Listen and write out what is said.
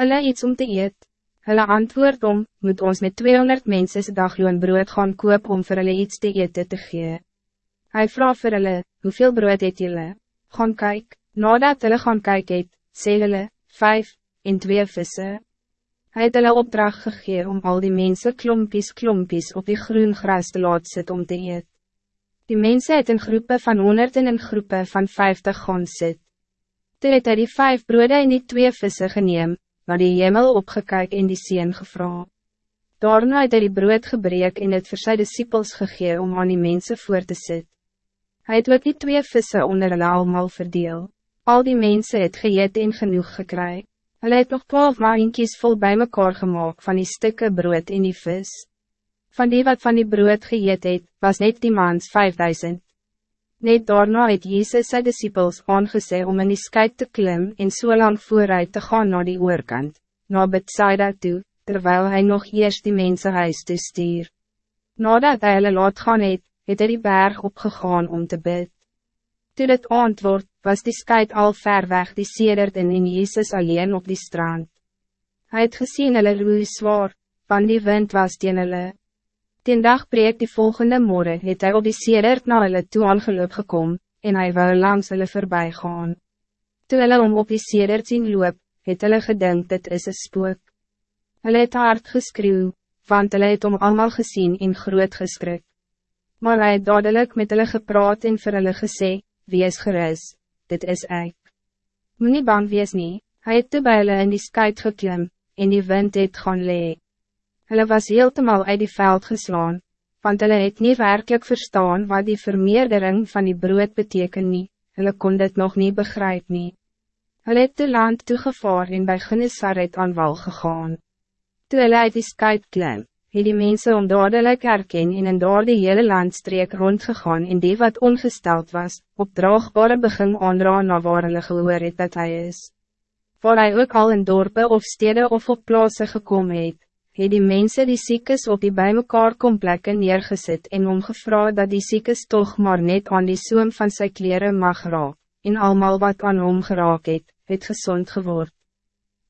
hulle iets om te eet. Hulle antwoord om, moet ons met 200 mensen se dagloon brood gaan koop om vir hulle iets te eten te gee. Hy vraag vir hulle, hoeveel brood het julle? Gaan kyk, nadat hulle gaan kyk het, sê hulle, vijf, en twee vissen. Hij het hulle opdracht gegee om al die mensen klompies klompies op die groen gras te laat sit om te eet. Die mensen het in groepen van honderd en in groepen van vijftig gaan sit. Toe het hy die vijf broode en die twee vissen geneem, maar die hemel opgekyk en die sien gevra. Daarna het hy die brood gebreek en het vir sy disciples gegee om aan die mensen voor te sit. Hij het ook die twee vissen onder hulle allemaal verdeel. Al die mensen het geëet en genoeg gekry. Hulle het nog twaalf maaienkies vol bij mekaar gemaakt van die stukken brood en die vis. Van die wat van die brood geëet het, was net die maans 5000. Net daarna het Jezus sy disciples aangesê om in die skuit te klim en so lang vooruit te gaan naar die oorkant, na Bethsaida toe, terwijl hij nog eerst die mensen huis te stuur. Nadat hy hulle laat gaan het, het hy die berg opgegaan om te bid. Toe dit antwoord, was die skuit al ver weg die sedert en in Jezus alleen op die strand. Hij het gezien hulle roei zwaar, van die wind was teen hulle. Ten dag breek die volgende morgen het hij op die sedert na hulle toe aangeloop gekom, en hij wou langs hulle voorbij gaan. Toe hulle om op die sedert zien loop, het hulle gedink dit is een spook. Hulle het hard geskreeuw, want hulle het om allemaal gezien in groot geskrik. Maar hij het dadelijk met hulle gepraat en vir hulle gesê, wees gerus, dit is ek. Moe nie bang wees nie, hy het toe by hulle in die skuit geklim, en die wind het gaan lee. Hulle was heeltemal uit die veld geslaan, want hulle het nie werkelijk verstaan wat die vermeerdering van die brood beteken nie, hulle kon dit nog niet begrijp nie. Hulle het toe land toegevaar en by Genesaret aan wal gegaan. Toe hulle uit die skuit klim, het die mensen om dadelijk herken en in door die hele landstreek rondgegaan en die wat ongesteld was, op draagbare begin aanra na waar hulle gehoor het dat hij is. Waar hij ook al in dorpen of steden of op plaatsen gekomen het, het die mensen die ziekes op die bij mekaar komplekken neergezet en omgevra dat die ziekes toch maar net aan die zoom van zijn kleren mag raak, en almal wat aan hom geraak het, het gezond geword.